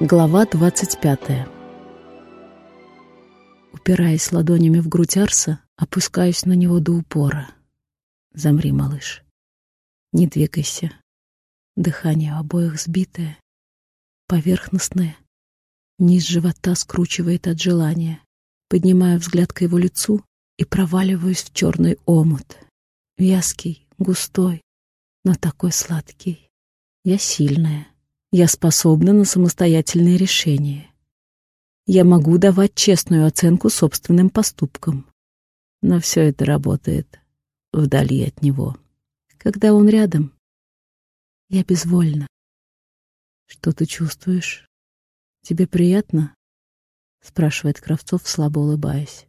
Глава 25 Упираясь ладонями в грудь Арса, опускаюсь на него до упора. Замри, малыш. Не двигайся. Дыхание обоих сбитое, поверхностное. Низ живота скручивает от желания. Поднимаю взгляд к его лицу и проваливаюсь в черный омут. Вязкий, густой, но такой сладкий. Я сильная. Я способна на самостоятельные решения. Я могу давать честную оценку собственным поступкам. Но все это работает вдали от него. Когда он рядом, я безвольна. Что ты чувствуешь? Тебе приятно? Спрашивает Кравцов, слабо улыбаясь.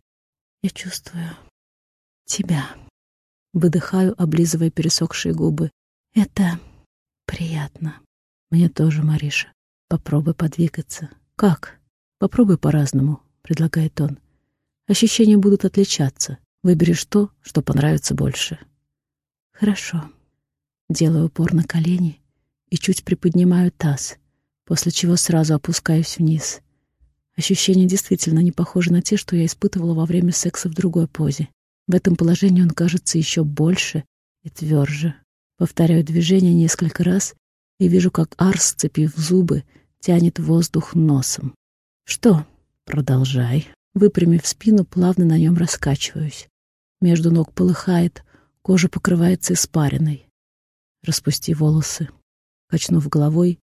Я чувствую тебя. Выдыхаю, облизывая пересохшие губы. Это приятно. Мне тоже, Мариша. Попробуй подвигаться. Как? Попробуй по-разному, предлагает он. Ощущения будут отличаться. Выберешь то, что понравится больше. Хорошо. Делаю упор на колени и чуть приподнимаю таз, после чего сразу опускаюсь вниз. Ощущения действительно не похожи на те, что я испытывала во время секса в другой позе. В этом положении он кажется еще больше и тверже. Повторяю движение несколько раз и вижу, как Арс, сцепив зубы, тянет воздух носом. «Что?» «Продолжай». Выпрямив спину, плавно на нем раскачиваюсь. Между ног полыхает, кожа покрывается испариной. Распусти волосы. Качнув головой,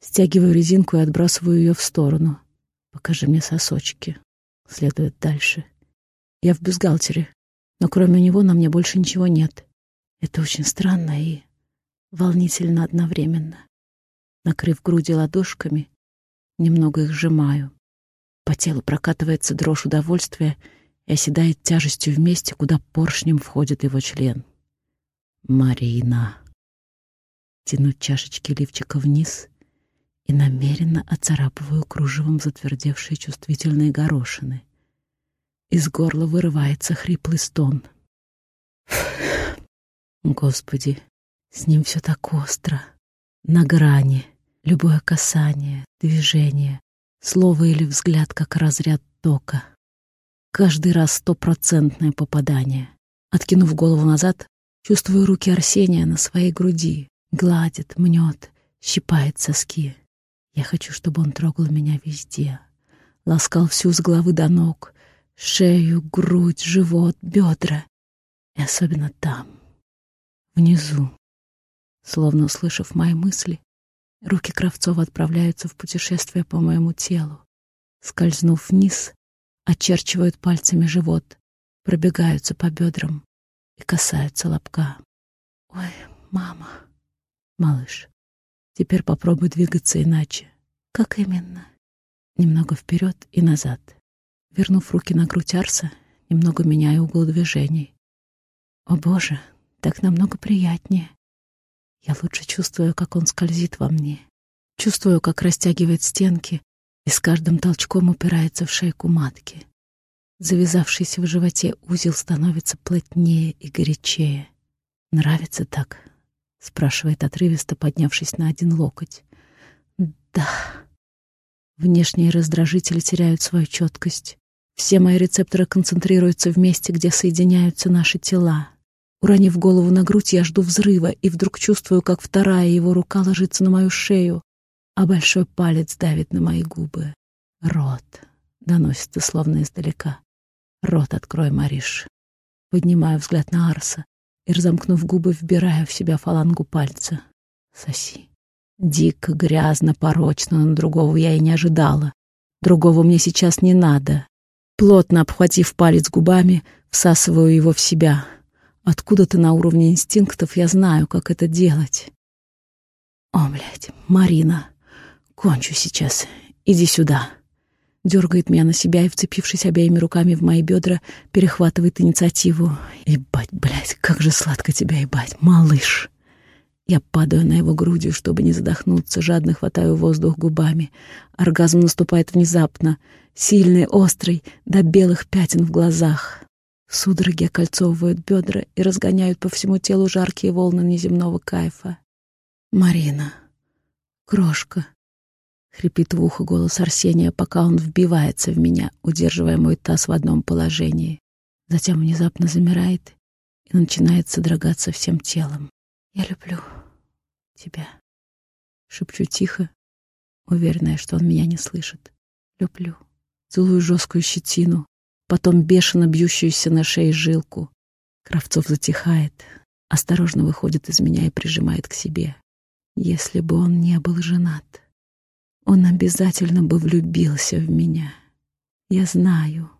стягиваю резинку и отбрасываю ее в сторону. Покажи мне сосочки. Следует дальше. Я в бюстгальтере, но кроме него на мне больше ничего нет. Это очень странно и волнительно одновременно. Накрыв груди ладошками, немного их сжимаю. По телу прокатывается дрожь удовольствия и оседает тяжестью в месте, куда поршнем входит его член. Марина. Тянуть чашечки лифчика вниз и намеренно оцарапываю кружевом затвердевшие чувствительные горошины. Из горла вырывается хриплый стон. Господи, с ним все так остро, на грани, любое касание, движение, слово или взгляд, как разряд тока. Каждый раз стопроцентное попадание. Откинув голову назад, чувствую руки Арсения на своей груди. Гладит, мнет, щипает соски. Я хочу, чтобы он трогал меня везде. Ласкал всю с головы до ног. Шею, грудь, живот, бедра. И особенно там, внизу. Словно услышав мои мысли, руки Кравцова отправляются в путешествие по моему телу. Скользнув вниз, очерчивают пальцами живот, пробегаются по бедрам и касаются лобка. Ой, мама, малыш, теперь попробуй двигаться иначе. Как именно? Немного вперед и назад. Вернув руки на грудь Арса, немного меняю угол движений. О боже, так намного приятнее. Я лучше чувствую, как он скользит во мне. Чувствую, как растягивает стенки и с каждым толчком упирается в шейку матки. Завязавшийся в животе узел становится плотнее и горячее. «Нравится так?» — спрашивает отрывисто, поднявшись на один локоть. «Да». Внешние раздражители теряют свою четкость. Все мои рецепторы концентрируются в месте, где соединяются наши тела. Уронив голову на грудь, я жду взрыва и вдруг чувствую, как вторая его рука ложится на мою шею, а большой палец давит на мои губы. «Рот!» — доносится словно издалека. «Рот открой, Мариш!» Поднимаю взгляд на Арса и, разомкнув губы, вбираю в себя фалангу пальца. «Соси!» Дико, грязно, порочно, но другого я и не ожидала. Другого мне сейчас не надо. Плотно обхватив палец губами, всасываю его в себя — Откуда-то на уровне инстинктов я знаю, как это делать. О, блядь, Марина, кончу сейчас. Иди сюда. Дергает меня на себя и, вцепившись обеими руками в мои бедра, перехватывает инициативу. Ебать, блядь, как же сладко тебя ебать, малыш. Я падаю на его грудью, чтобы не задохнуться, жадно хватаю воздух губами. Оргазм наступает внезапно, сильный, острый, до белых пятен в глазах. Судороги окольцовывают бедра и разгоняют по всему телу жаркие волны неземного кайфа. Марина. Крошка. Хрипит в ухо голос Арсения, пока он вбивается в меня, удерживая мой таз в одном положении. Затем внезапно замирает и начинает содрогаться всем телом. «Я люблю тебя», — шепчу тихо, уверенная, что он меня не слышит. «Люблю». Целую жесткую щетину, потом бешено бьющуюся на шее жилку. Кравцов затихает, осторожно выходит из меня и прижимает к себе. Если бы он не был женат, он обязательно бы влюбился в меня. Я знаю,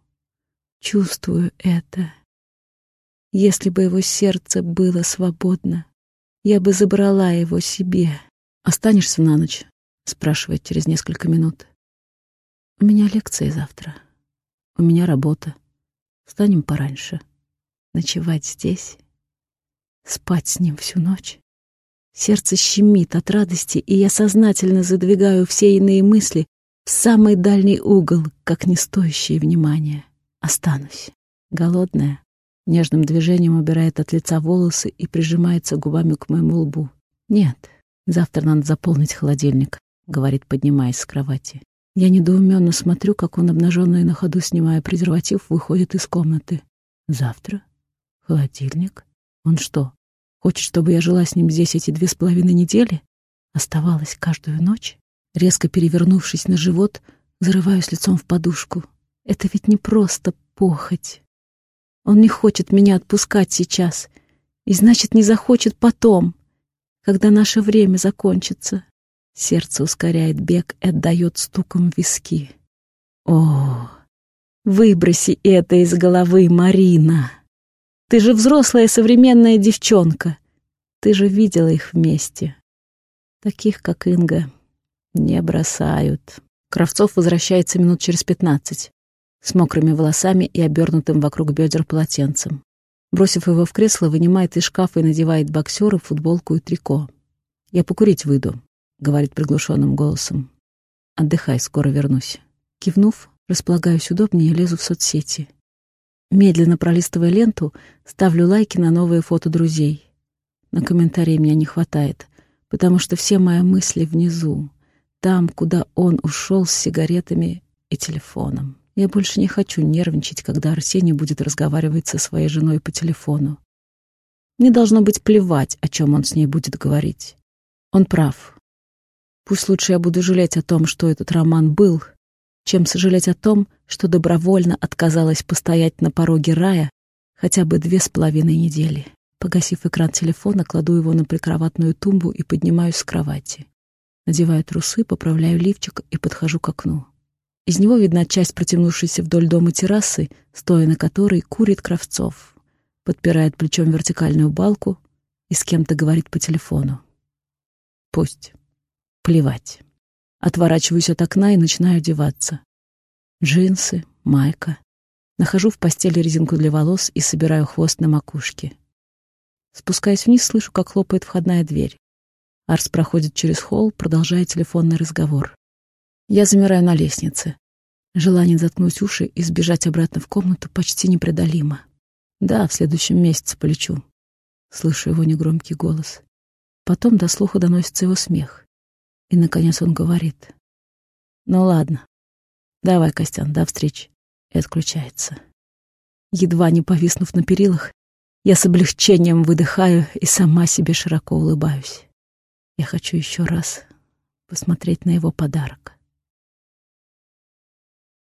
чувствую это. Если бы его сердце было свободно, я бы забрала его себе. «Останешься на ночь?» — спрашивает через несколько минут. «У меня лекции завтра. У меня работа. Встанем пораньше. Ночевать здесь. Спать с ним всю ночь. Сердце щемит от радости, и я сознательно задвигаю все иные мысли в самый дальний угол, как не стоящие внимания. Останусь. Голодная, нежным движением убирает от лица волосы и прижимается губами к моему лбу. «Нет, завтра надо заполнить холодильник», — говорит, поднимаясь с кровати. Я недоуменно смотрю, как он, обнаженный на ходу, снимая презерватив, выходит из комнаты. «Завтра? Холодильник? Он что, Хочет, чтобы я жила с ним здесь эти две с половиной недели? Оставалась каждую ночь? Резко перевернувшись на живот, зарываюсь лицом в подушку. Это ведь не просто похоть. Он не хочет меня отпускать сейчас, и значит, не захочет потом, когда наше время закончится. Сердце ускоряет бег и отдает стуком виски. О, выброси это из головы, Марина! Ты же взрослая современная девчонка. Ты же видела их вместе. Таких, как Инга, не бросают. Кравцов возвращается минут через пятнадцать с мокрыми волосами и обернутым вокруг бедер полотенцем. Бросив его в кресло, вынимает из шкафа и надевает боксеры, футболку и трико. «Я покурить выйду», — говорит приглушенным голосом. «Отдыхай, скоро вернусь». Кивнув, располагаюсь удобнее и лезу в соцсети. Медленно пролистывая ленту, ставлю лайки на новые фото друзей. На комментарии меня не хватает, потому что все мои мысли внизу, там, куда он ушел с сигаретами и телефоном. Я больше не хочу нервничать, когда Арсений будет разговаривать со своей женой по телефону. Мне должно быть плевать, о чем он с ней будет говорить. Он прав. Пусть лучше я буду жалеть о том, что этот роман был, чем сожалеть о том, что добровольно отказалась постоять на пороге рая хотя бы две с половиной недели. Погасив экран телефона, кладу его на прикроватную тумбу и поднимаюсь с кровати. Надеваю трусы, поправляю лифчик и подхожу к окну. Из него видна часть, протянувшейся вдоль дома террасы, стоя на которой курит Кравцов, подпирает плечом вертикальную балку и с кем-то говорит по телефону. Пусть. Плевать. Отворачиваюсь от окна и начинаю одеваться. Джинсы, майка. Нахожу в постели резинку для волос и собираю хвост на макушке. Спускаясь вниз, слышу, как хлопает входная дверь. Арс проходит через холл, продолжая телефонный разговор. Я замираю на лестнице. Желание заткнуть уши и сбежать обратно в комнату почти непреодолимо. Да, в следующем месяце полечу. Слышу его негромкий голос. Потом до слуха доносится его смех. И, наконец, он говорит. «Ну ладно. Давай, Костян, до встречи». И отключается. Едва не повиснув на перилах, я с облегчением выдыхаю и сама себе широко улыбаюсь. Я хочу еще раз посмотреть на его подарок.